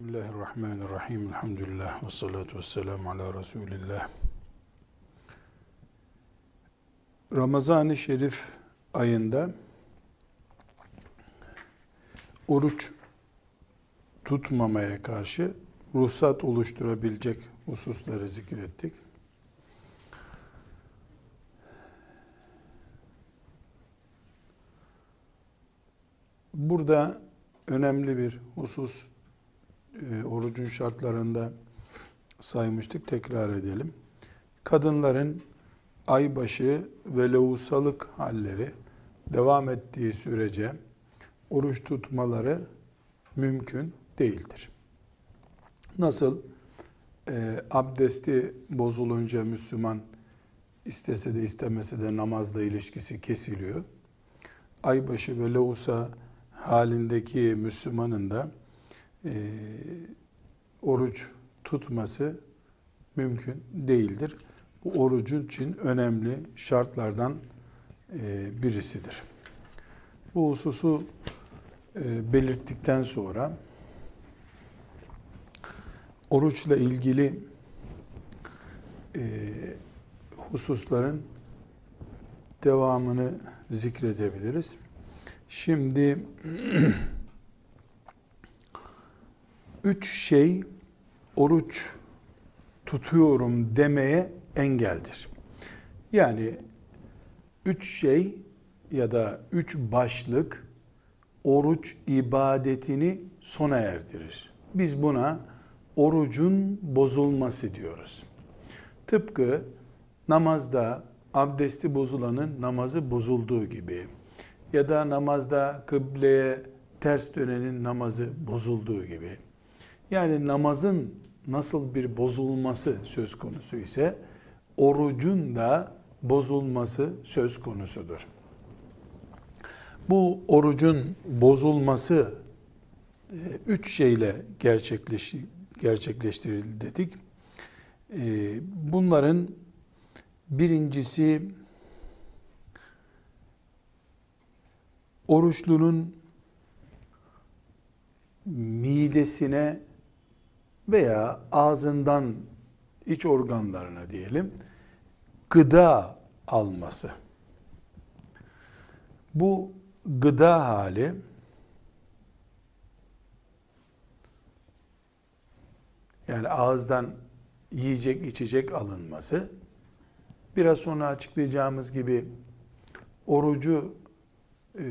Bismillahirrahmanirrahim. Elhamdülillah. Ve salatu ve selamu ala Resulillah. Ramazan-ı Şerif ayında oruç tutmamaya karşı ruhsat oluşturabilecek hususları zikrettik. Burada önemli bir husus e, orucun şartlarında saymıştık. Tekrar edelim. Kadınların aybaşı ve lohusalık halleri devam ettiği sürece oruç tutmaları mümkün değildir. Nasıl e, abdesti bozulunca Müslüman istese de istemese de namazla ilişkisi kesiliyor. Aybaşı ve lohusa halindeki Müslümanın da e, oruç tutması mümkün değildir. Bu orucun için önemli şartlardan e, birisidir. Bu hususu e, belirttikten sonra oruçla ilgili e, hususların devamını zikredebiliriz. Şimdi üç şey oruç tutuyorum demeye engeldir. Yani üç şey ya da üç başlık oruç ibadetini sona erdirir. Biz buna orucun bozulması diyoruz. Tıpkı namazda abdesti bozulanın namazı bozulduğu gibi ya da namazda kıbleye ters dönenin namazı bozulduğu gibi. Yani namazın nasıl bir bozulması söz konusu ise orucun da bozulması söz konusudur. Bu orucun bozulması e, üç şeyle gerçekleş, gerçekleştirildi dedik. E, bunların birincisi oruçlunun midesine veya ağzından iç organlarına diyelim gıda alması. Bu gıda hali yani ağızdan yiyecek içecek alınması biraz sonra açıklayacağımız gibi orucu e,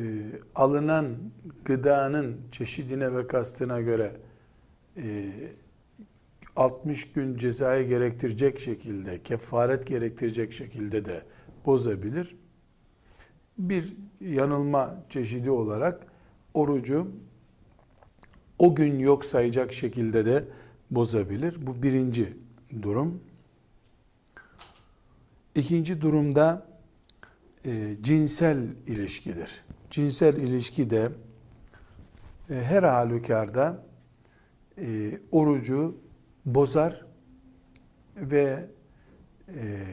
alınan gıdanın çeşidine ve kastına göre e, 60 gün cezayı gerektirecek şekilde, kefaret gerektirecek şekilde de bozabilir. Bir yanılma çeşidi olarak orucu o gün yok sayacak şekilde de bozabilir. Bu birinci durum. İkinci durumda e, cinsel ilişkidir. Cinsel ilişki de e, her halükarda e, orucu bozar ve e,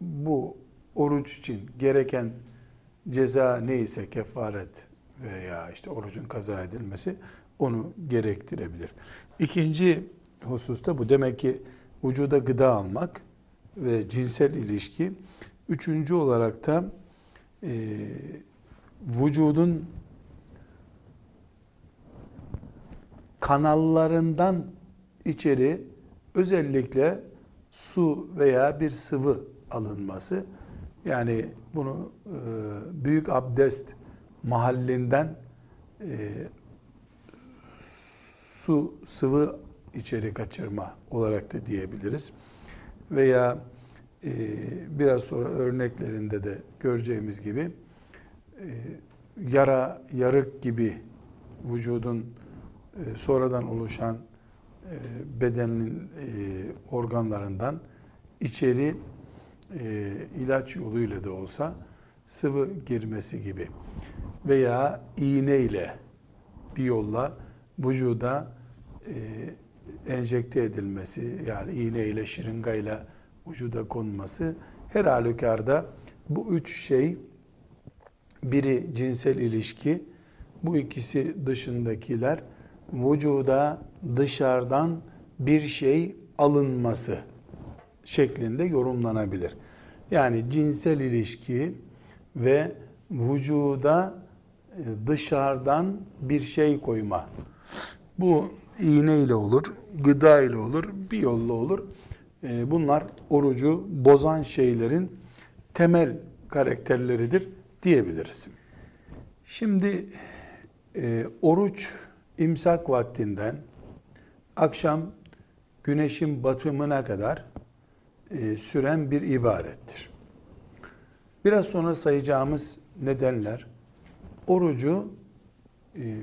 bu oruç için gereken ceza neyse kefaret veya işte orucun kaza edilmesi onu gerektirebilir. İkinci hususta bu demek ki vücuda gıda almak ve cinsel ilişki. Üçüncü olarak da e, vücudun kanallarından içeri özellikle su veya bir sıvı alınması. Yani bunu e, büyük abdest mahallinden e, su sıvı içeri kaçırma olarak da diyebiliriz. Veya e, biraz sonra örneklerinde de göreceğimiz gibi e, yara, yarık gibi vücudun e, sonradan oluşan e, bedenin e, organlarından içeri ilaç yoluyla da olsa sıvı girmesi gibi veya iğne ile bir yolla vücuda enjekte edilmesi yani iğne ile şırınga ile vücuda konması her halükarda bu üç şey biri cinsel ilişki bu ikisi dışındakiler vücuda dışarıdan bir şey alınması şeklinde yorumlanabilir. Yani cinsel ilişki ve vücuda e, dışarıdan bir şey koyma. Bu iğne ile olur, gıda ile olur, bir yolla olur. E, bunlar orucu bozan şeylerin temel karakterleridir diyebiliriz. Şimdi e, oruç imsak vaktinden akşam güneşin batımına kadar e, süren bir ibadettir. Biraz sonra sayacağımız nedenler orucu e,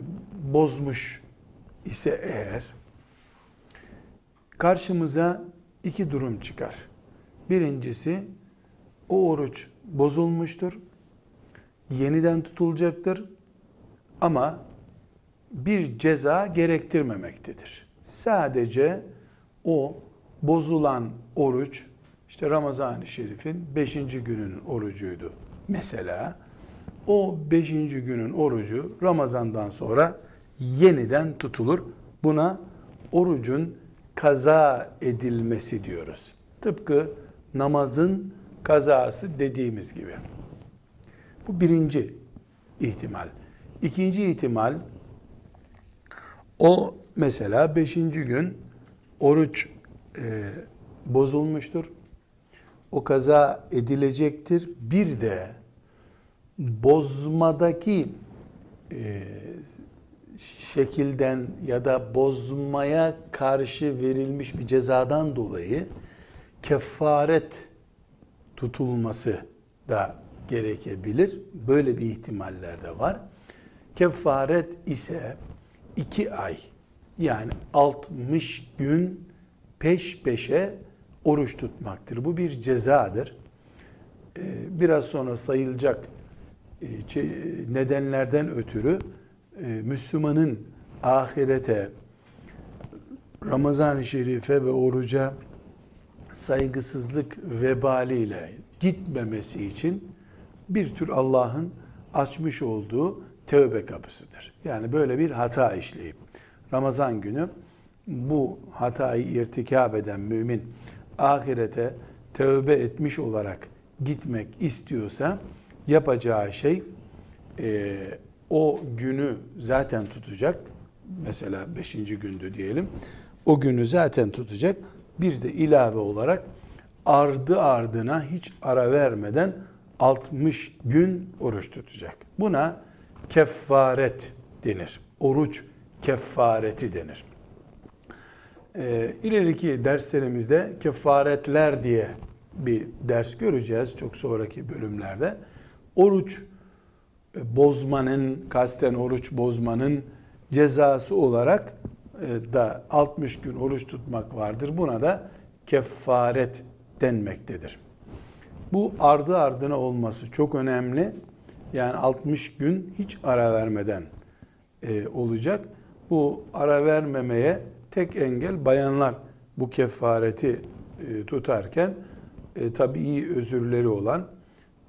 bozmuş ise eğer karşımıza iki durum çıkar. Birincisi o oruç bozulmuştur. Yeniden tutulacaktır. Ama bir ceza gerektirmemektedir. Sadece o bozulan oruç işte Ramazan-ı Şerif'in 5. günün orucuydu mesela. O 5. günün orucu Ramazan'dan sonra yeniden tutulur. Buna orucun kaza edilmesi diyoruz. Tıpkı namazın kazası dediğimiz gibi. Bu birinci ihtimal. İkinci ihtimal o mesela beşinci gün oruç e, bozulmuştur. O kaza edilecektir. Bir de bozmadaki e, şekilden ya da bozmaya karşı verilmiş bir cezadan dolayı kefaret tutulması da gerekebilir. Böyle bir ihtimaller de var. Kefaret ise iki ay yani 60 gün peş peşe oruç tutmaktır. Bu bir cezadır. Ee, biraz sonra sayılacak e, nedenlerden ötürü e, Müslümanın ahirete, Ramazan-ı Şerif'e ve oruca saygısızlık vebaliyle gitmemesi için bir tür Allah'ın açmış olduğu tövbe kapısıdır. Yani böyle bir hata işleyip Ramazan günü bu hatayı irtikab eden mümin ahirete tövbe etmiş olarak gitmek istiyorsa yapacağı şey e, o günü zaten tutacak. Mesela beşinci gündü diyelim. O günü zaten tutacak. Bir de ilave olarak ardı ardına hiç ara vermeden 60 gün oruç tutacak. Buna kefaret denir. Oruç kefareti denir. E, ileriki derslerimizde kefaretler diye bir ders göreceğiz çok sonraki bölümlerde. Oruç e, bozmanın, kasten oruç bozmanın cezası olarak e, da 60 gün oruç tutmak vardır. Buna da kefaret denmektedir. Bu ardı ardına olması çok önemli. Yani 60 gün hiç ara vermeden e, olacak. Bu ara vermemeye tek engel bayanlar bu kefareti e, tutarken e, tabii özürleri olan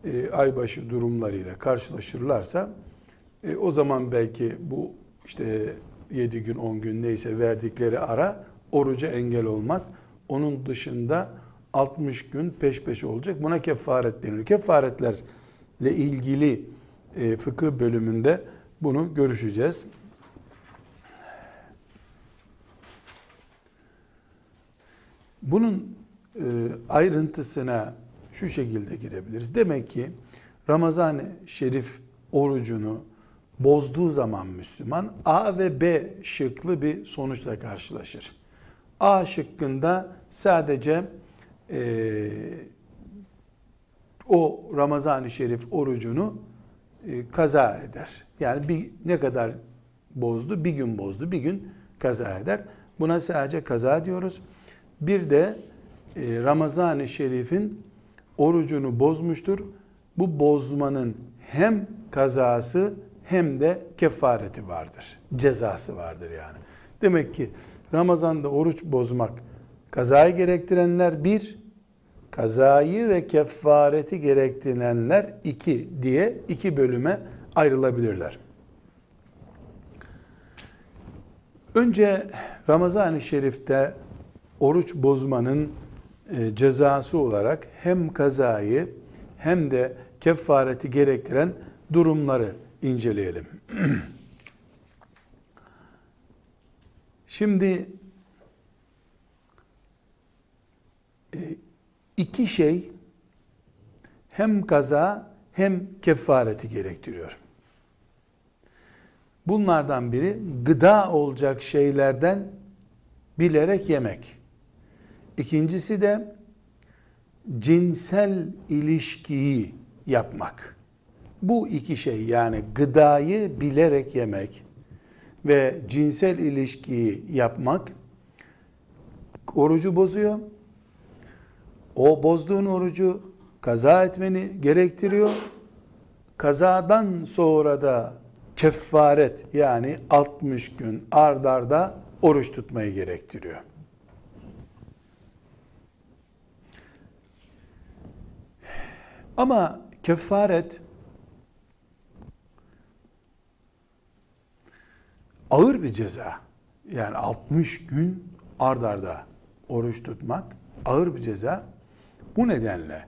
e, aybaşı durumlarıyla karşılaşırlarsa e, o zaman belki bu işte 7 gün 10 gün neyse verdikleri ara oruca engel olmaz. Onun dışında 60 gün peş peşe olacak. Buna kefaret denir. Kefaretlerle ilgili e, fıkıh bölümünde bunu görüşeceğiz. Bunun e, ayrıntısına şu şekilde girebiliriz. Demek ki Ramazan-ı Şerif orucunu bozduğu zaman Müslüman A ve B şıklı bir sonuçla karşılaşır. A şıkkında sadece e, o Ramazan-ı Şerif orucunu e, kaza eder. Yani bir ne kadar bozdu? Bir gün bozdu, bir gün kaza eder. Buna sadece kaza diyoruz. Bir de e, Ramazan-ı Şerif'in orucunu bozmuştur. Bu bozmanın hem kazası hem de kefareti vardır. Cezası vardır yani. Demek ki Ramazan'da oruç bozmak kazayı gerektirenler bir, kazayı ve kefareti gerektirenler iki diye iki bölüme ayrılabilirler. Önce Ramazan-ı Şerif'te oruç bozmanın e, cezası olarak hem kazayı hem de kefareti gerektiren durumları inceleyelim. Şimdi e, iki şey hem kaza hem kefareti gerektiriyor. Bunlardan biri gıda olacak şeylerden bilerek yemek. İkincisi de cinsel ilişkiyi yapmak. Bu iki şey yani gıdayı bilerek yemek ve cinsel ilişkiyi yapmak orucu bozuyor. O bozduğun orucu kaza etmeni gerektiriyor. Kazadan sonra da kefaret yani 60 gün ardarda oruç tutmayı gerektiriyor. Ama kefaret ağır bir ceza. Yani 60 gün ardarda oruç tutmak ağır bir ceza. Bu nedenle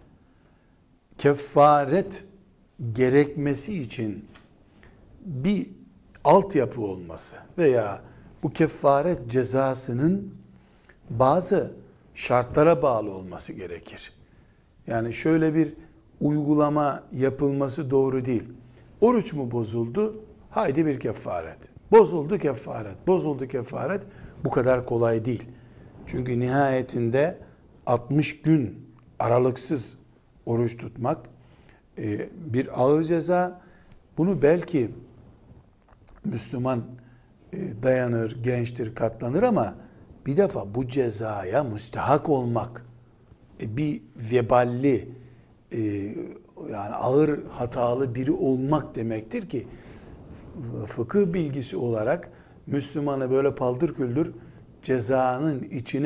kefaret gerekmesi için bir altyapı olması veya bu kefaret cezasının bazı şartlara bağlı olması gerekir. Yani şöyle bir uygulama yapılması doğru değil. Oruç mu bozuldu? Haydi bir kefaret. Bozuldu kefaret. Bozuldu kefaret. Bu kadar kolay değil. Çünkü nihayetinde 60 gün aralıksız oruç tutmak e, bir ağır ceza. Bunu belki Müslüman e, dayanır, gençtir, katlanır ama bir defa bu cezaya müstehak olmak e, bir veballi yani ağır hatalı biri olmak demektir ki fıkıh bilgisi olarak Müslümanı böyle paldır küldür cezanın içine